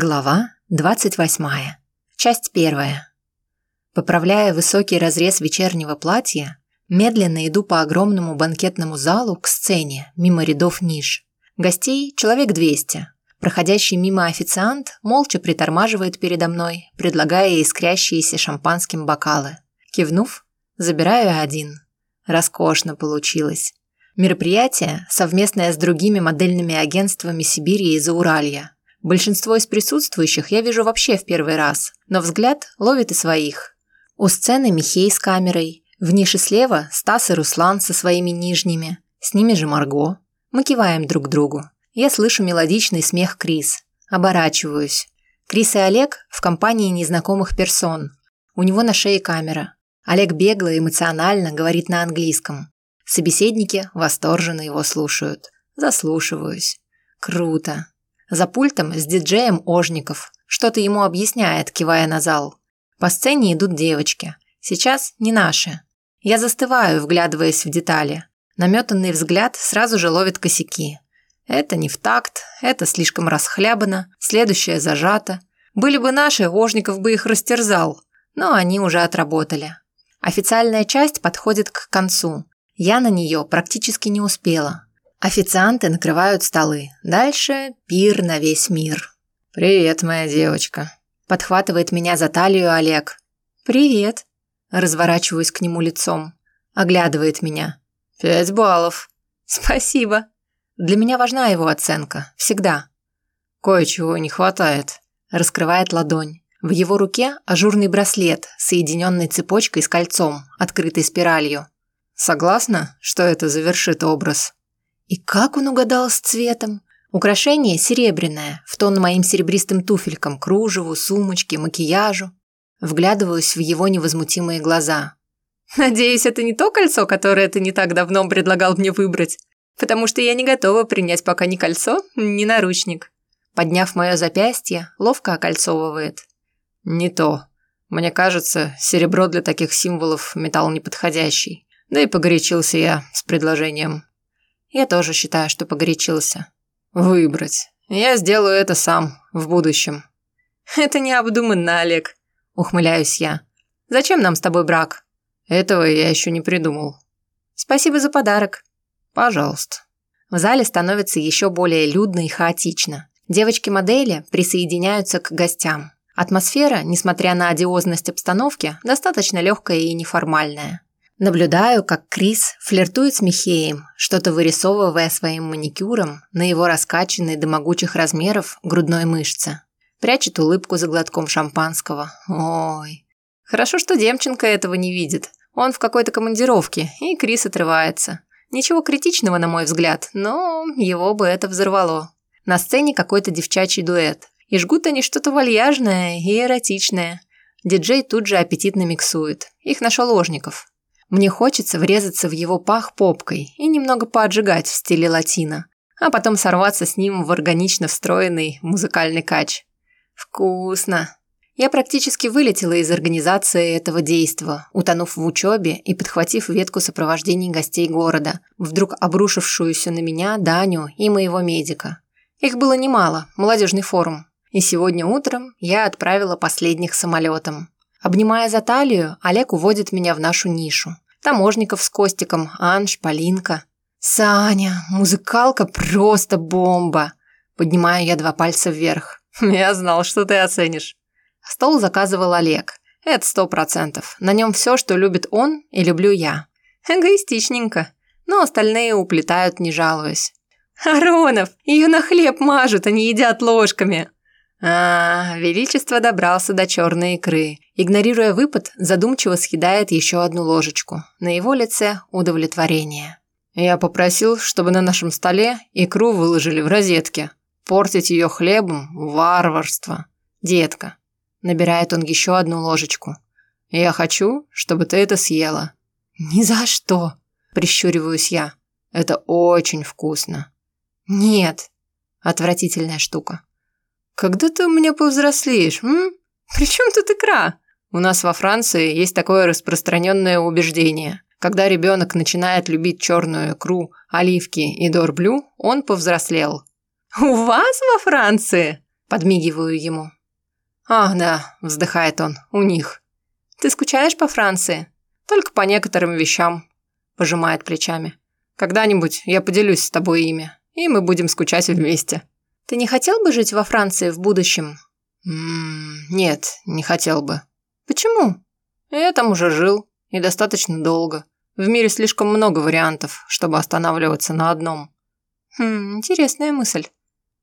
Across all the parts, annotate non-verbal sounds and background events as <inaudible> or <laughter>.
Глава 28. Часть первая. Поправляя высокий разрез вечернего платья, медленно иду по огромному банкетному залу к сцене, мимо рядов ниш. Гостей человек 200. Проходящий мимо официант молча притормаживает передо мной, предлагая искрящиеся шампанским бокалы. Кивнув, забираю один. Роскошно получилось. Мероприятие, совместное с другими модельными агентствами Сибири и Зауралья – Большинство из присутствующих я вижу вообще в первый раз, но взгляд ловит и своих. У сцены Михей с камерой, в нише слева Стас и Руслан со своими нижними, с ними же Марго. Мы киваем друг другу. Я слышу мелодичный смех Крис. Оборачиваюсь. Крис и Олег в компании незнакомых персон. У него на шее камера. Олег бегло и эмоционально говорит на английском. Собеседники восторженно его слушают. Заслушиваюсь. Круто. За пультом с диджеем Ожников. Что-то ему объясняет, кивая на зал. По сцене идут девочки. Сейчас не наши. Я застываю, вглядываясь в детали. Наметанный взгляд сразу же ловит косяки. Это не в такт, это слишком расхлябано, следующее зажато. Были бы наши, Ожников бы их растерзал. Но они уже отработали. Официальная часть подходит к концу. Я на нее практически не успела. Официанты накрывают столы. Дальше пир на весь мир. «Привет, моя девочка», – подхватывает меня за талию Олег. «Привет», – разворачиваюсь к нему лицом. Оглядывает меня. «Пять баллов». «Спасибо». Для меня важна его оценка. Всегда. «Кое-чего не хватает», – раскрывает ладонь. В его руке ажурный браслет, соединенный цепочкой с кольцом, открытой спиралью. «Согласна, что это завершит образ?» И как он угадал с цветом? Украшение серебряное, в тон моим серебристым туфелькам, кружеву, сумочке, макияжу. Вглядываюсь в его невозмутимые глаза. «Надеюсь, это не то кольцо, которое ты не так давно предлагал мне выбрать, потому что я не готова принять пока ни кольцо, ни наручник». Подняв мое запястье, ловко окольцовывает. «Не то. Мне кажется, серебро для таких символов – металл неподходящий. Да и погорячился я с предложением. Я тоже считаю, что погорячился. Выбрать. Я сделаю это сам, в будущем. Это необдуманно, Олег. Ухмыляюсь я. Зачем нам с тобой брак? Этого я еще не придумал. Спасибо за подарок. Пожалуйста. В зале становится еще более людно и хаотично. Девочки-модели присоединяются к гостям. Атмосфера, несмотря на одиозность обстановки, достаточно легкая и неформальная. Наблюдаю, как Крис флиртует с Михеем, что-то вырисовывая своим маникюром на его раскачанной до могучих размеров грудной мышце. Прячет улыбку за глотком шампанского. Ой. Хорошо, что Демченко этого не видит. Он в какой-то командировке, и Крис отрывается. Ничего критичного, на мой взгляд, но его бы это взорвало. На сцене какой-то девчачий дуэт. И жгут они что-то вальяжное и эротичное. Диджей тут же аппетитно миксует. Их нашел Ложников. Мне хочется врезаться в его пах попкой и немного поотжигать в стиле латино, а потом сорваться с ним в органично встроенный музыкальный кач. Вкусно. Я практически вылетела из организации этого действа, утонув в учебе и подхватив ветку сопровождений гостей города, вдруг обрушившуюся на меня, Даню и моего медика. Их было немало, молодежный форум. И сегодня утром я отправила последних самолетом. Обнимая за талию, Олег уводит меня в нашу нишу. Таможников с Костиком, Анж, Полинка. «Саня, музыкалка просто бомба!» Поднимаю я два пальца вверх. <laughs> «Я знал, что ты оценишь». Стол заказывал Олег. Это сто процентов. На нем все, что любит он и люблю я. Эгоистичненько. Но остальные уплетают, не жалуясь. «Аронов, ее на хлеб мажут, они едят ложками!» А, Величество добрался до черной икры. Игнорируя выпад, задумчиво съедает еще одну ложечку. На его лице удовлетворение. Я попросил, чтобы на нашем столе икру выложили в розетке. Портить ее хлебом – варварство. Детка. Набирает он еще одну ложечку. Я хочу, чтобы ты это съела. Ни за что. Прищуриваюсь я. Это очень вкусно. Нет. Отвратительная штука. «Когда ты у меня повзрослеешь, м? При чем тут икра?» У нас во Франции есть такое распространенное убеждение. Когда ребенок начинает любить черную икру, оливки и дорблю, он повзрослел. «У вас во Франции?» Подмигиваю ему. «Ах, да», – вздыхает он, – «у них». «Ты скучаешь по Франции?» «Только по некоторым вещам», – пожимает плечами. «Когда-нибудь я поделюсь с тобой ими, и мы будем скучать вместе». «Ты не хотел бы жить во Франции в будущем?» «Ммм, нет, не хотел бы». «Почему?» «Я там уже жил, и достаточно долго. В мире слишком много вариантов, чтобы останавливаться на одном». «Хм, интересная мысль».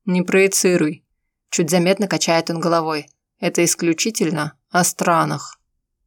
«Не проецируй». Чуть заметно качает он головой. Это исключительно о странах.